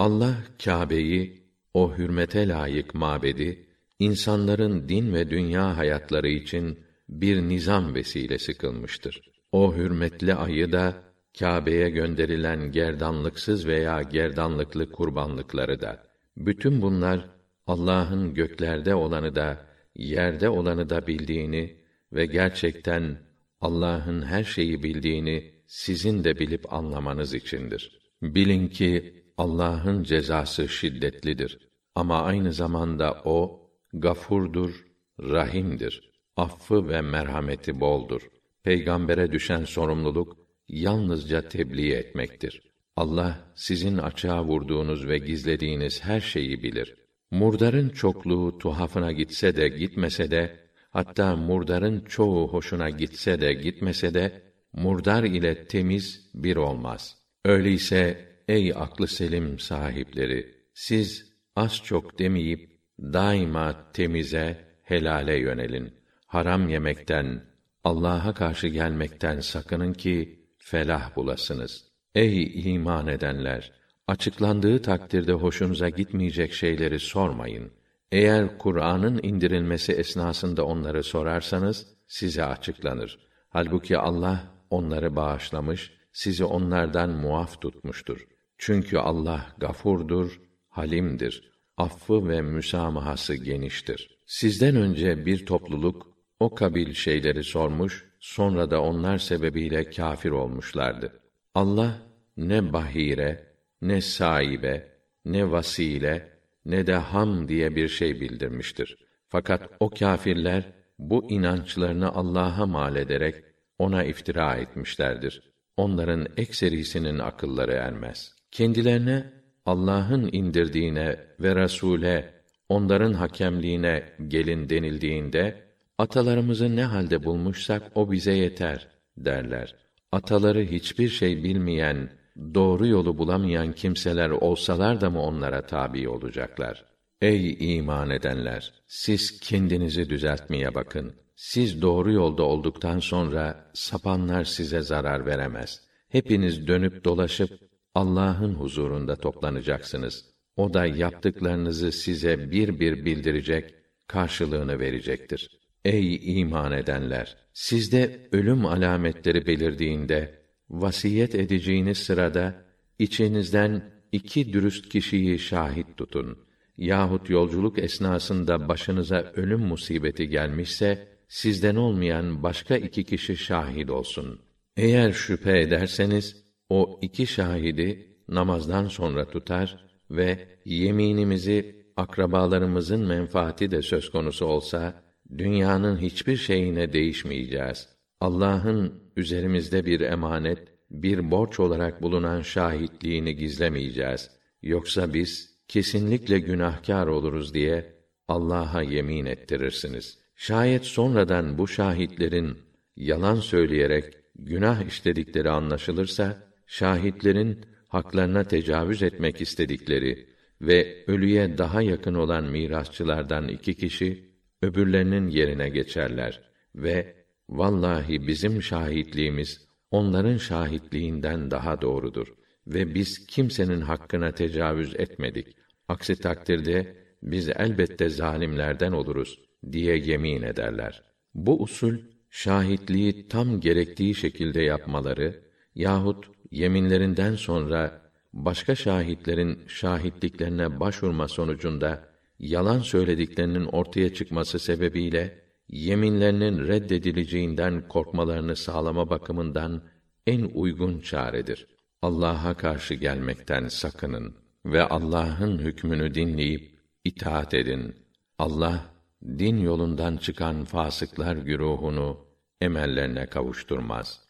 Allah Kâbe'yi o hürmete layık mabedi insanların din ve dünya hayatları için bir nizam vesilesi kılmıştır. O hürmetli ayı da Kâbe'ye gönderilen gerdanlıksız veya gerdanlıklı kurbanlıkları da bütün bunlar Allah'ın göklerde olanı da yerde olanı da bildiğini ve gerçekten Allah'ın her şeyi bildiğini sizin de bilip anlamanız içindir. Bilin ki Allah'ın cezası şiddetlidir ama aynı zamanda o gafurdur, rahimdir. Affı ve merhameti boldur. Peygambere düşen sorumluluk yalnızca tebliğ etmektir. Allah sizin açığa vurduğunuz ve gizlediğiniz her şeyi bilir. Murdarın çokluğu tuhafına gitse de gitmese de hatta murdarın çoğu hoşuna gitse de gitmese de murdar ile temiz bir olmaz. Öyleyse ey aklı selim sahipleri siz az çok demeyip daima temize, helale yönelin. Haram yemekten, Allah'a karşı gelmekten sakının ki felah bulasınız. Ey iman edenler, açıklandığı takdirde hoşunuza gitmeyecek şeyleri sormayın. Eğer Kur'an'ın indirilmesi esnasında onları sorarsanız size açıklanır. Halbuki Allah onları bağışlamış, sizi onlardan muaf tutmuştur. Çünkü Allah gafurdur, halimdir. Affı ve müsamahası geniştir. Sizden önce bir topluluk o kabil şeyleri sormuş, sonra da onlar sebebiyle kâfir olmuşlardı. Allah ne bahire, ne sahibe, ne vasile, ne de ham diye bir şey bildirmiştir. Fakat o kâfirler bu inançlarını Allah'a mal ederek ona iftira etmişlerdir. Onların ekserisinin akılları ermez. Kendilerine Allah'ın indirdiğine ve Resûle onların hakemliğine gelin denildiğinde atalarımızı ne halde bulmuşsak o bize yeter derler. Ataları hiçbir şey bilmeyen, doğru yolu bulamayan kimseler olsalar da mı onlara tabi olacaklar? Ey iman edenler, siz kendinizi düzeltmeye bakın. Siz doğru yolda olduktan sonra sapanlar size zarar veremez. Hepiniz dönüp dolaşıp Allah'ın huzurunda toplanacaksınız. O da yaptıklarınızı size bir bir bildirecek, karşılığını verecektir. Ey iman edenler! Sizde ölüm alametleri belirdiğinde, vasiyet edeceğiniz sırada, içinizden iki dürüst kişiyi şahit tutun. Yahut yolculuk esnasında başınıza ölüm musibeti gelmişse, sizden olmayan başka iki kişi şahit olsun. Eğer şüphe ederseniz, o iki şahidi namazdan sonra tutar ve yeminimizi akrabalarımızın menfaati de söz konusu olsa dünyanın hiçbir şeyine değişmeyeceğiz. Allah'ın üzerimizde bir emanet, bir borç olarak bulunan şahitliğini gizlemeyeceğiz. Yoksa biz kesinlikle günahkar oluruz diye Allah'a yemin ettirirsiniz. Şayet sonradan bu şahitlerin yalan söyleyerek günah işledikleri anlaşılırsa şahitlerin haklarına tecavüz etmek istedikleri ve ölüye daha yakın olan mirasçılardan iki kişi öbürlerinin yerine geçerler ve vallahi bizim şahitliğimiz onların şahitliğinden daha doğrudur ve biz kimsenin hakkına tecavüz etmedik. Aksi takdirde biz elbette zalimlerden oluruz diye yemin ederler. Bu usul şahitliği tam gerektiği şekilde yapmaları yahut yeminlerinden sonra başka şahitlerin şahitliklerine başvurma sonucunda yalan söylediklerinin ortaya çıkması sebebiyle yeminlerinin reddedileceğinden korkmalarını sağlama bakımından en uygun çaredir. Allah'a karşı gelmekten sakının ve Allah'ın hükmünü dinleyip itaat edin. Allah din yolundan çıkan fasıklar güruhunu emellerine kavuşturmaz.